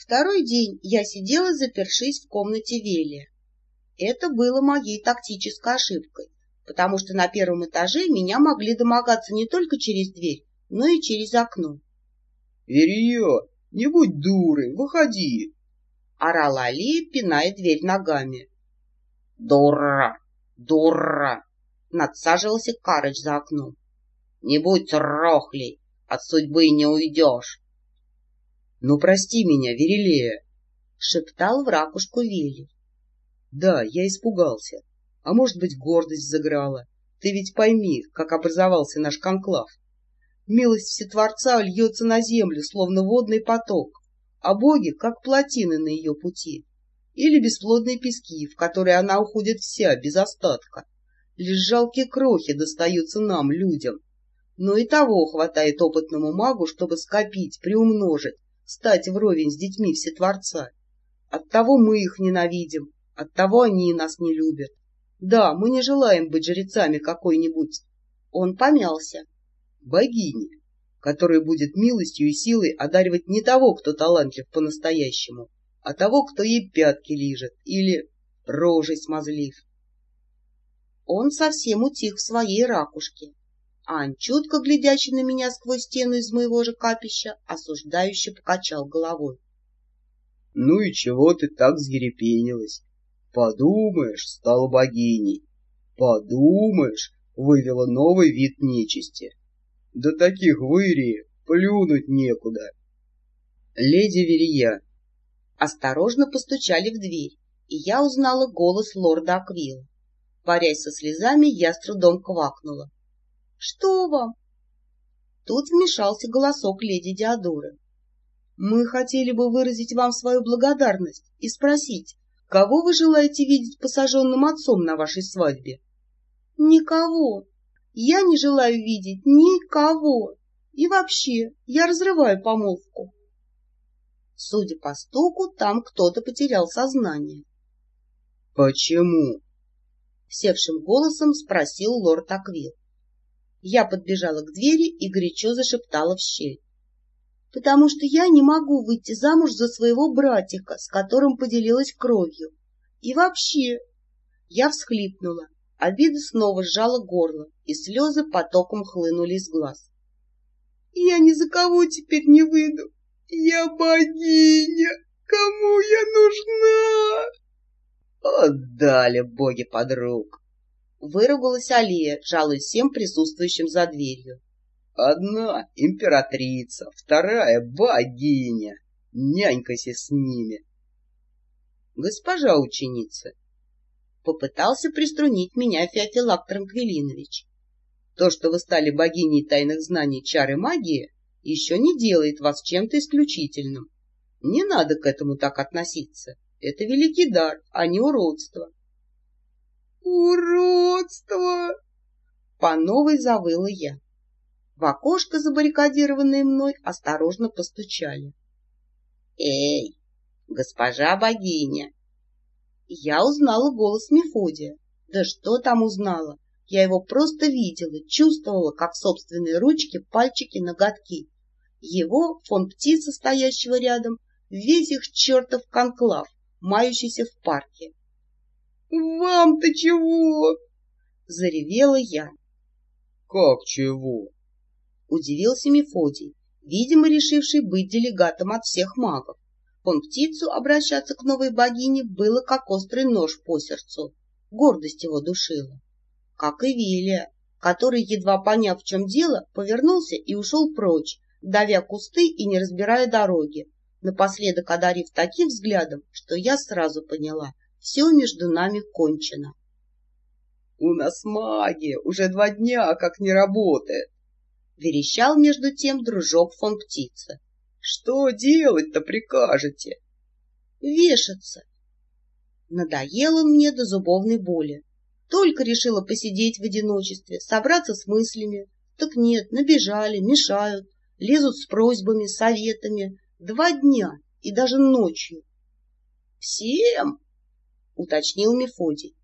Второй день я сидела, запершись в комнате Велия. Это было моей тактической ошибкой, потому что на первом этаже меня могли домогаться не только через дверь, но и через окно. — Верия, не будь дурой, выходи! — орала Алия, пиная дверь ногами. — Дура! Дура! — надсаживался Карыч за окном. — Не будь рохлей, от судьбы не уйдешь. — Ну, прости меня, Верилея, — шептал в ракушку Вели. — Да, я испугался. А может быть, гордость заграла. Ты ведь пойми, как образовался наш конклав. Милость Всетворца льется на землю, словно водный поток, а боги, как плотины на ее пути, или бесплодные пески, в которые она уходит вся, без остатка. Лишь жалкие крохи достаются нам, людям. Но и того хватает опытному магу, чтобы скопить, приумножить, стать вровень с детьми Всетворца. Оттого мы их ненавидим, оттого они нас не любят. Да, мы не желаем быть жрецами какой-нибудь. Он помялся. Богини, которая будет милостью и силой одаривать не того, кто талантлив по-настоящему, а того, кто ей пятки лижет или рожей смазлив. Он совсем утих в своей ракушке, Ань, чутко глядящий на меня сквозь стену из моего же капища, осуждающе покачал головой. — Ну и чего ты так взъерепенилась? Подумаешь, стала богиней. Подумаешь, вывела новый вид нечисти. Да таких выри плюнуть некуда. Леди Верия. Осторожно постучали в дверь, и я узнала голос лорда Аквилла. Борясь со слезами, я с трудом квакнула. Что вам? Тут вмешался голосок леди Диадоры. Мы хотели бы выразить вам свою благодарность и спросить, кого вы желаете видеть посаженным отцом на вашей свадьбе? Никого. Я не желаю видеть никого. И вообще, я разрываю помолвку. Судя по стуку, там кто-то потерял сознание. — Почему? — севшим голосом спросил лорд Аквил. Я подбежала к двери и горячо зашептала в щель. «Потому что я не могу выйти замуж за своего братика, с которым поделилась кровью. И вообще...» Я всхлипнула, обида снова сжала горло, и слезы потоком хлынули из глаз. «Я ни за кого теперь не выйду. Я богиня. Кому я нужна?» «Отдали боги подруг!» Выругалась Алия, жалуясь всем присутствующим за дверью. Одна императрица, вторая богиня. Нянькайся с ними. Госпожа ученица. Попытался приструнить меня Феофилак Транквилинович. То, что вы стали богиней тайных знаний чары магии, еще не делает вас чем-то исключительным. Не надо к этому так относиться. Это великий дар, а не уродство. «Уродство!» По новой завыла я. В окошко, забаррикадированное мной, осторожно постучали. «Эй, госпожа богиня!» Я узнала голос Мефодия. Да что там узнала? Я его просто видела, чувствовала, как собственные ручки, пальчики, ноготки. Его, фон птицы, стоящего рядом, весь их чертов конклав, мающийся в парке. «Вам-то чего?» — заревела я. «Как чего?» — удивился Мефодий, видимо, решивший быть делегатом от всех магов. Он птицу обращаться к новой богине было как острый нож по сердцу. Гордость его душила. Как и Вилия, который, едва поняв, в чем дело, повернулся и ушел прочь, давя кусты и не разбирая дороги, напоследок одарив таким взглядом, что я сразу поняла, все между нами кончено. — У нас магия уже два дня как не работает, — верещал между тем дружок фон птица. — Что делать-то прикажете? — Вешаться. Надоело мне до зубовной боли. Только решила посидеть в одиночестве, собраться с мыслями. Так нет, набежали, мешают, лезут с просьбами, советами. Два дня и даже ночью. Всем уточнил Мефодий.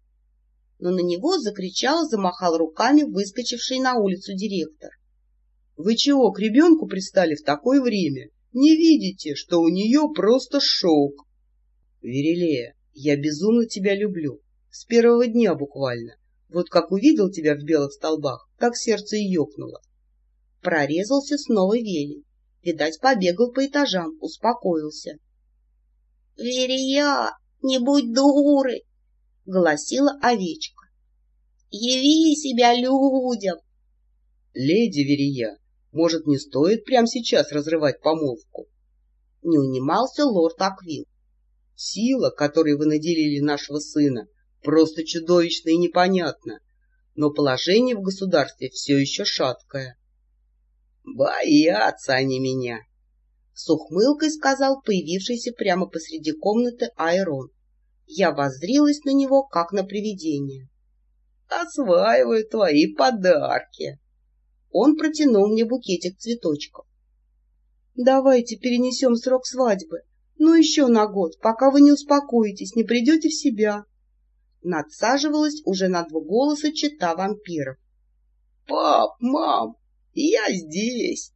Но на него закричал, замахал руками выскочивший на улицу директор. — Вы чего, к ребенку пристали в такое время? Не видите, что у нее просто шок? Верелея, я безумно тебя люблю. С первого дня буквально. Вот как увидел тебя в белых столбах, так сердце и ёкнуло. Прорезался снова Вели. Видать, побегал по этажам, успокоился. — Верия, не будь дурой! — голосила овечка. — Яви себя людям! — Леди Верия, может, не стоит прямо сейчас разрывать помолвку? Не унимался лорд Аквил. Сила, которой вы наделили нашего сына, просто чудовищна и непонятна, но положение в государстве все еще шаткое. Боятся они меня, — с ухмылкой сказал появившийся прямо посреди комнаты Айрон. Я воззрилась на него, как на привидение. — Осваиваю твои подарки. Он протянул мне букетик цветочков. — Давайте перенесем срок свадьбы, ну еще на год, пока вы не успокоитесь, не придете в себя. Надсаживалась уже на два голоса чита вампиров. — Пап, мам, я здесь! —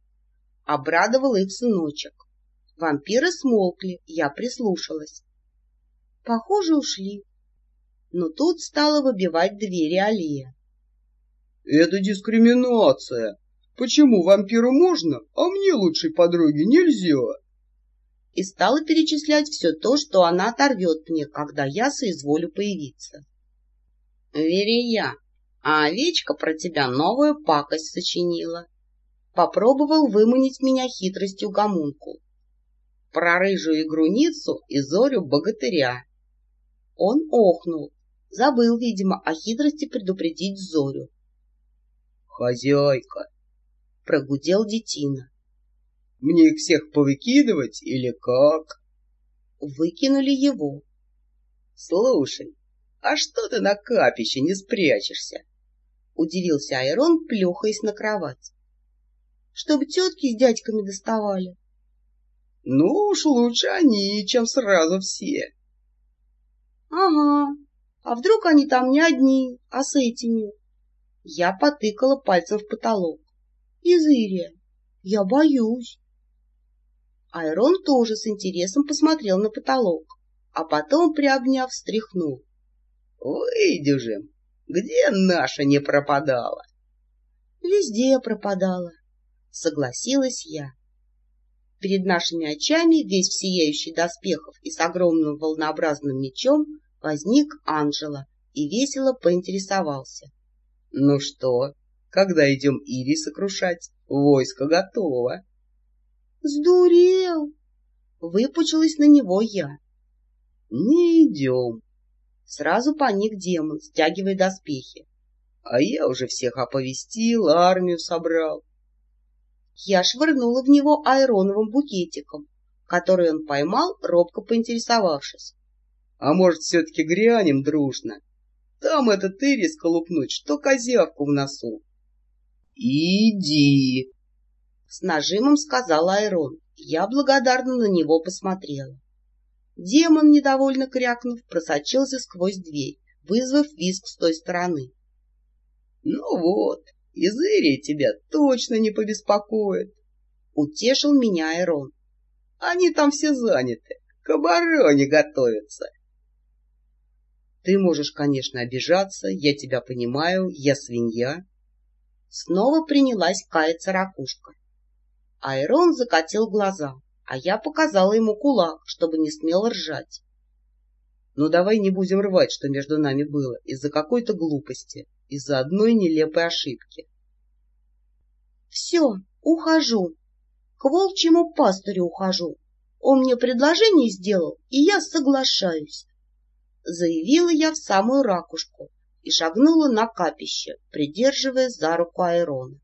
обрадовал их сыночек. Вампиры смолкли, я прислушалась. Похоже, ушли. Но тут стала выбивать двери Алия. — Это дискриминация. Почему вампиру можно, а мне лучшей подруге нельзя? И стала перечислять все то, что она оторвет мне, когда я соизволю появиться. — Верия, а овечка про тебя новую пакость сочинила. Попробовал выманить меня хитростью гомункул. Про рыжую игруницу и Зорю богатыря. Он охнул, забыл, видимо, о хитрости предупредить Зорю. «Хозяйка!» — прогудел детина. «Мне их всех повыкидывать или как?» Выкинули его. «Слушай, а что ты на капище не спрячешься?» — удивился Айрон, плюхаясь на кровать. «Чтобы тетки с дядьками доставали». «Ну уж лучше они, чем сразу все». «Ага, а вдруг они там не одни, а с этими?» Я потыкала пальцем в потолок. «Изырия, я боюсь». Айрон тоже с интересом посмотрел на потолок, а потом, приобняв, встряхнул. «Выйдем, где наша не пропадала?» «Везде пропадала», — согласилась я. Перед нашими очами, весь в сияющий доспехов и с огромным волнообразным мечом, возник Анжела и весело поинтересовался. — Ну что, когда идем Ири сокрушать? Войско готово. — Сдурел! — выпучилась на него я. — Не идем. Сразу паник демон, стягивая доспехи. — А я уже всех оповестил, армию собрал. Я швырнула в него айроновым букетиком, который он поймал, робко поинтересовавшись. — А может, все-таки грянем дружно? Там этот ирис колупнуть, что козявку в носу. — Иди! — с нажимом сказал Айрон. Я благодарно на него посмотрела. Демон, недовольно крякнув, просочился сквозь дверь, вызвав визг с той стороны. — Ну вот, из Ирии тебя точно не побеспокоит, — утешил меня Айрон. — Они там все заняты, к обороне готовятся. Ты можешь, конечно, обижаться, я тебя понимаю, я свинья. Снова принялась каяться ракушка. Айрон закатил глаза, а я показала ему кулак, чтобы не смел ржать. Ну давай не будем рвать, что между нами было, из-за какой-то глупости, из-за одной нелепой ошибки. Все, ухожу. К волчьему пастырю ухожу. Он мне предложение сделал, и я соглашаюсь. Заявила я в самую ракушку и шагнула на капище, придерживая за руку Айрона.